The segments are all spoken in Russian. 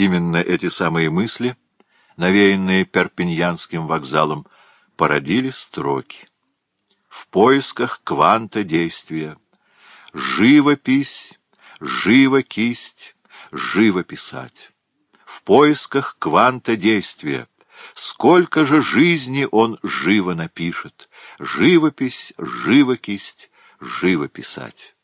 Именно эти самые мысли, навеянные Перпиньянским вокзалом, породили строки. В поисках кванта действия. Живопись, живо кисть, живо писать. В поисках кванта действия. Сколько же жизни он живо напишет. Живопись, живокисть, живо писать.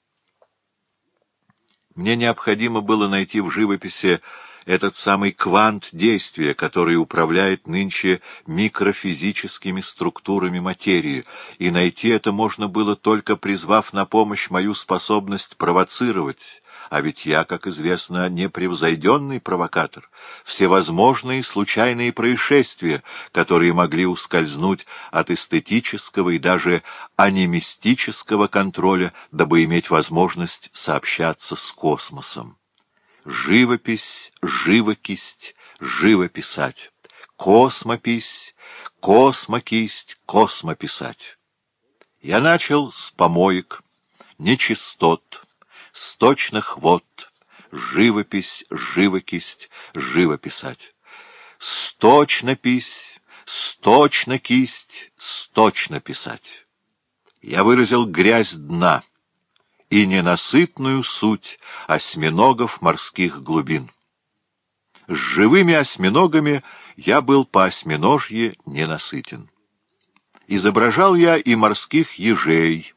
Мне необходимо было найти в живописи этот самый квант действия, который управляет нынче микрофизическими структурами материи, и найти это можно было только призвав на помощь мою способность провоцировать, а ведь я, как известно, непревзойденный провокатор. Всевозможные случайные происшествия, которые могли ускользнуть от эстетического и даже анимистического контроля, дабы иметь возможность сообщаться с космосом живопись, живокисть, живописать, космопись, космокисть, космописать. Я начал с помоек, нечистот, сточных вод, живопись, живокисть, живописать. Сточнопись, сточно кисть, сточно писать. Я выразил грязь дна — и ненасытную суть осьминогов морских глубин. С живыми осьминогами я был по осьминожье ненасытен. Изображал я и морских ежей,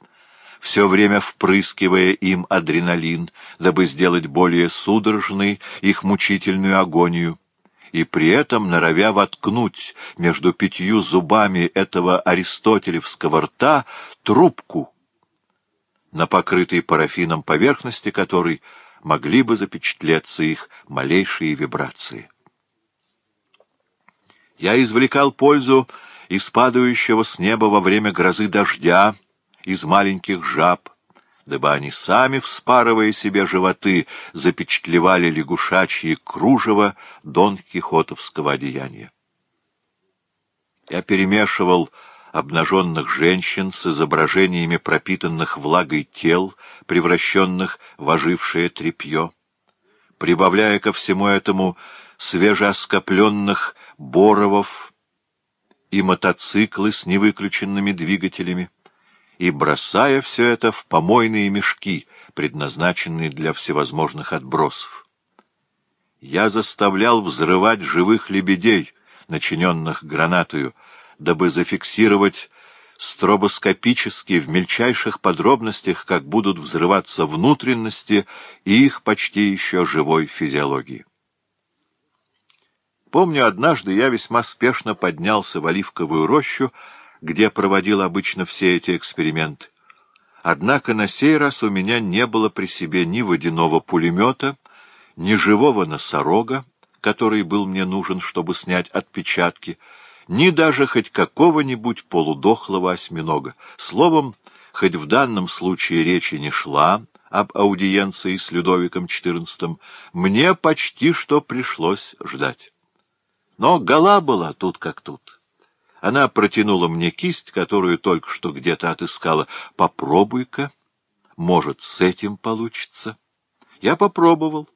все время впрыскивая им адреналин, дабы сделать более судорожной их мучительную агонию, и при этом норовя воткнуть между пятью зубами этого аристотелевского рта трубку — на покрытой парафином поверхности которой могли бы запечатлеться их малейшие вибрации. Я извлекал пользу из падающего с неба во время грозы дождя, из маленьких жаб, дабы они сами, вспарывая себе животы, запечатлевали лягушачьи кружево дон кихотовского одеяния. Я перемешивал обнаженных женщин с изображениями пропитанных влагой тел, превращенных в ожившее тряпье, прибавляя ко всему этому свежеоскопленных боровов и мотоциклы с невыключенными двигателями, и бросая все это в помойные мешки, предназначенные для всевозможных отбросов. Я заставлял взрывать живых лебедей, начиненных гранатою, дабы зафиксировать стробоскопически в мельчайших подробностях, как будут взрываться внутренности и их почти еще живой физиологии. Помню, однажды я весьма спешно поднялся в оливковую рощу, где проводил обычно все эти эксперименты. Однако на сей раз у меня не было при себе ни водяного пулемета, ни живого носорога, который был мне нужен, чтобы снять отпечатки, ни даже хоть какого-нибудь полудохлого осьминога. Словом, хоть в данном случае речи не шла об аудиенции с Людовиком XIV, мне почти что пришлось ждать. Но гала была тут как тут. Она протянула мне кисть, которую только что где-то отыскала. «Попробуй-ка, может, с этим получится». Я попробовал,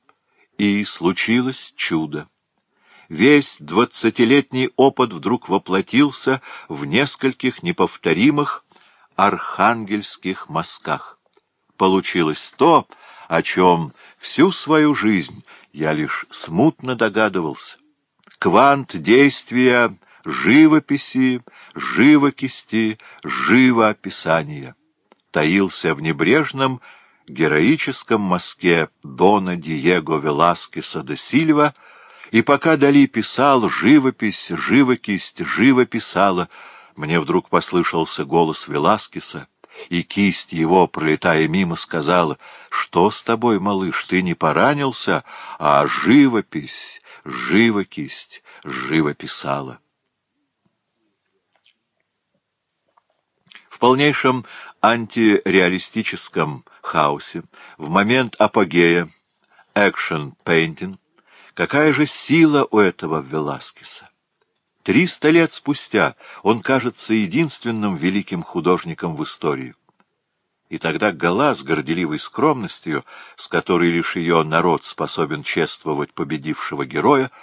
и случилось чудо весь двадцатилетний опыт вдруг воплотился в нескольких неповторимых архангельских мазках. Получилось то, о чем всю свою жизнь я лишь смутно догадывался. Квант действия живописи, живокисти, живоописания таился в небрежном героическом мазке Дона Диего Веласкеса де Сильва — и пока Дали писал, живопись, живокисть живописала, мне вдруг послышался голос Веласкеса, и кисть его, пролетая мимо, сказала, «Что с тобой, малыш, ты не поранился, а живопись, живокисть, живописала». В полнейшем антиреалистическом хаосе, в момент апогея, экшен-пейнтинг, Какая же сила у этого Веласкеса! Триста лет спустя он кажется единственным великим художником в истории. И тогда Гала с горделивой скромностью, с которой лишь ее народ способен чествовать победившего героя,